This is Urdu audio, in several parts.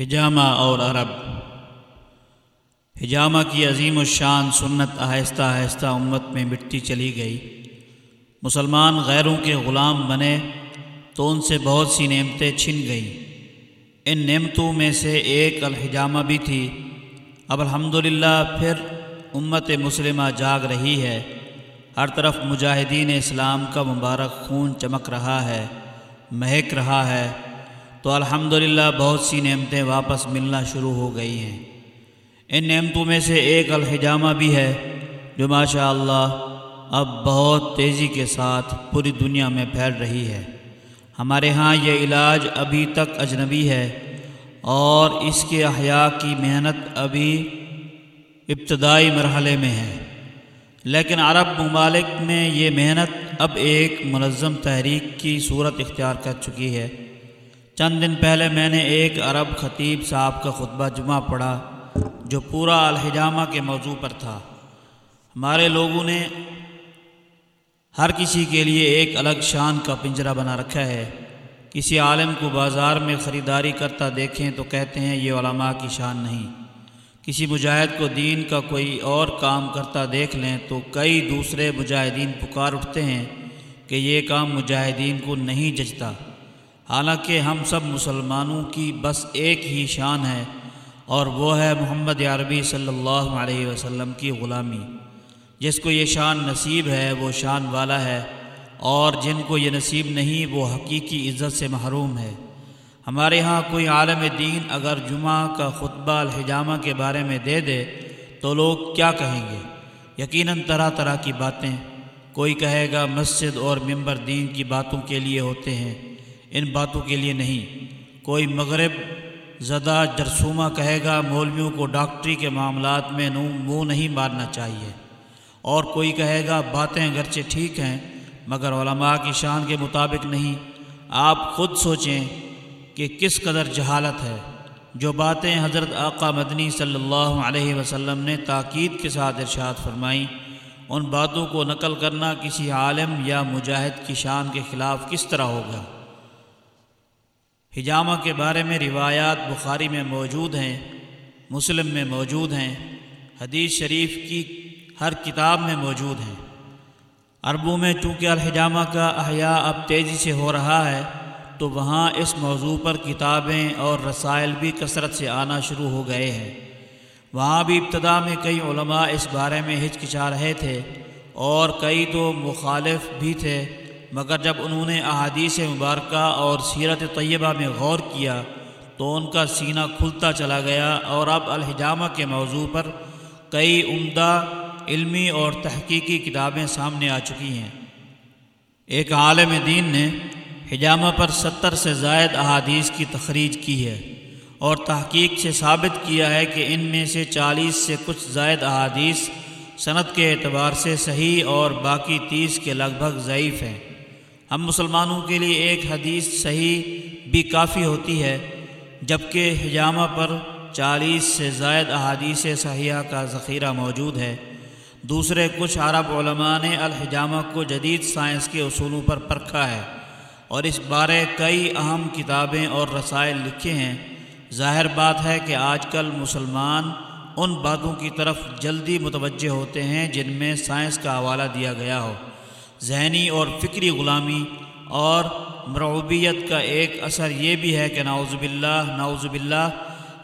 حجامہ اور عرب۔ حجامہ کی عظیم الشان سنت آہستہ آہستہ امت میں مٹتی چلی گئی۔ مسلمان غیروں کے غلام بنے تو ان سے بہت سی نعمتیں چھن گئیں۔ ان نعمتوں میں سے ایک الحجامہ بھی تھی۔ اب الحمدللہ پھر امت مسلمہ جاگ رہی ہے۔ ہر طرف مجاہدین اسلام کا مبارک خون چمک رہا ہے، مہک رہا ہے۔ تو الحمدللہ بہت سی نعمتیں واپس ملنا شروع ہو گئی ہیں۔ ان نعمتوں میں سے ایک الحجامہ بھی ہے جو ماشاء اللہ اب بہت تیزی کے ساتھ پوری دنیا میں پھیل رہی ہے۔ ہمارے ہاں یہ علاج ابھی تک اجنبی ہے اور اس کے احیاء کی محنت ابھی ابتدائی مرحلے میں ہے۔ لیکن عرب ممالک میں یہ محنت اب ایک منظم تحریک کی صورت اختیار کر چکی ہے۔ چند دن پہلے میں نے ایک عرب خطیب صاحب کا خطبہ جمعہ پڑھا جو پورا الحجامہ کے موضوع پر تھا۔ ہمارے لوگوں نے ہر کسی کے لیے ایک الگ شان کا پنجرہ بنا رکھا ہے۔ کسی عالم کو بازار میں خریداری کرتا دیکھیں تو کہتے ہیں یہ علماء کی شان نہیں۔ کسی مجاہد کو دین کا کوئی اور کام کرتا دیکھ لیں تو کئی دوسرے مجاہدین پکار اٹھتے ہیں کہ یہ کام مجاہدین کو نہیں جچتا۔ حالانکہ ہم سب مسلمانوں کی بس ایک ہی شان ہے اور وہ ہے محمد عربی صلی اللہ علیہ وسلم کی غلامی۔ جس کو یہ شان نصیب ہے، وہ شان والا ہے۔ اور جن کو یہ نصیب نہیں، وہ حقیقی عزت سے محروم ہے۔ ہمارے ہاں کوئی عالم دین اگر جمعہ کا خطبہ الحجامہ کے بارے میں دے دے، تو لوگ کیا کہیں گے؟ یقیناً طرح طرح کی باتیں۔ کوئی کہے گا مسجد اور ممبر دین کی باتوں کے لیے ہوتے ہیں۔ ان باتوں کے لیے نہیں۔ کوئی مغرب زدہ جرسومہ کہے گا، مولویوں کو ڈاکٹری کے معاملات میں منہ نہیں مارنا چاہیے۔ اور کوئی کہے گا، باتیں گرچہ ٹھیک ہیں، مگر علماء کی شان کے مطابق نہیں۔ آپ خود سوچیں کہ کس قدر جہالت ہے۔ جو باتیں حضرت آقا مدنی صلی اللہ علیہ وسلم نے تاکید کے ساتھ ارشاد فرمائیں، ان باتوں کو نقل کرنا کسی عالم یا مجاہد کی شان کے خلاف کس طرح ہوگا؟ حجامہ کے بارے میں روایات بخاری میں موجود ہیں، مسلم میں موجود ہیں، حدیث شریف کی ہر کتاب میں موجود ہیں۔ عربوں میں چونکہ الحجامہ کا احیاء اب تیزی سے ہو رہا ہے، تو وہاں اس موضوع پر کتابیں اور رسائل بھی کثرت سے آنا شروع ہو گئے ہیں۔ وہاں بھی ابتدا میں کئی علماء اس بارے میں ہچکچا رہے تھے اور کئی تو مخالف بھی تھے۔ مگر جب انہوں نے احادیث مبارکہ اور سیرت طیبہ میں غور کیا تو ان کا سینہ کھلتا چلا گیا اور اب الحجامہ کے موضوع پر کئی عمدہ علمی اور تحقیقی کتابیں سامنے آ چکی ہیں۔ ایک عالم دین نے حجامہ پر ستر سے زائد احادیث کی تخریج کی ہے اور تحقیق سے ثابت کیا ہے کہ ان میں سے چالیس سے کچھ زائد احادیث صنعت کے اعتبار سے صحیح اور باقی تیس کے لگ بھگ ضعیف ہیں۔ ہم مسلمانوں کے لیے ایک حدیث صحیح بھی کافی ہوتی ہے، جبکہ حجامہ پر چالیس سے زائد احادیث صحیحہ کا ذخیرہ موجود ہے۔ دوسرے کچھ عرب علماء نے الحجامہ کو جدید سائنس کے اصولوں پر پرکھا ہے اور اس بارے کئی اہم کتابیں اور رسائل لکھے ہیں۔ ظاہر بات ہے کہ آج کل مسلمان ان باتوں کی طرف جلدی متوجہ ہوتے ہیں جن میں سائنس کا حوالہ دیا گیا ہو۔ ذہنی اور فکری غلامی اور مرعوبیت کا ایک اثر یہ بھی ہے کہ ناؤز باللہ ناؤز باللہ،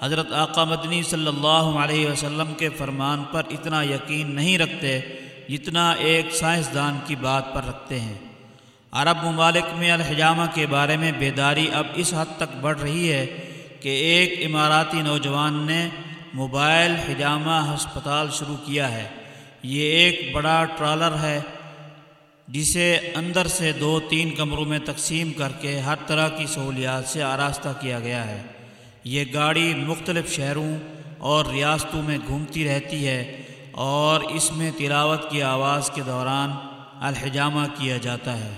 حضرت آقا مدنی صلی اللہ علیہ وسلم کے فرمان پر اتنا یقین نہیں رکھتے جتنا ایک سائنسدان کی بات پر رکھتے ہیں۔ عرب ممالک میں الحجامہ کے بارے میں بیداری اب اس حد تک بڑھ رہی ہے کہ ایک اماراتی نوجوان نے موبائل، حجامہ، ہسپتال شروع کیا ہے۔ یہ ایک بڑا ٹرالر ہے۔ جسے اندر سے دو تین کمروں میں تقسیم کر کے ہر طرح کی سہولیات سے آراستہ کیا گیا ہے۔ یہ گاڑی مختلف شہروں اور ریاستوں میں گھومتی رہتی ہے اور اس میں تلاوت کی آواز کے دوران الحجامہ کیا جاتا ہے۔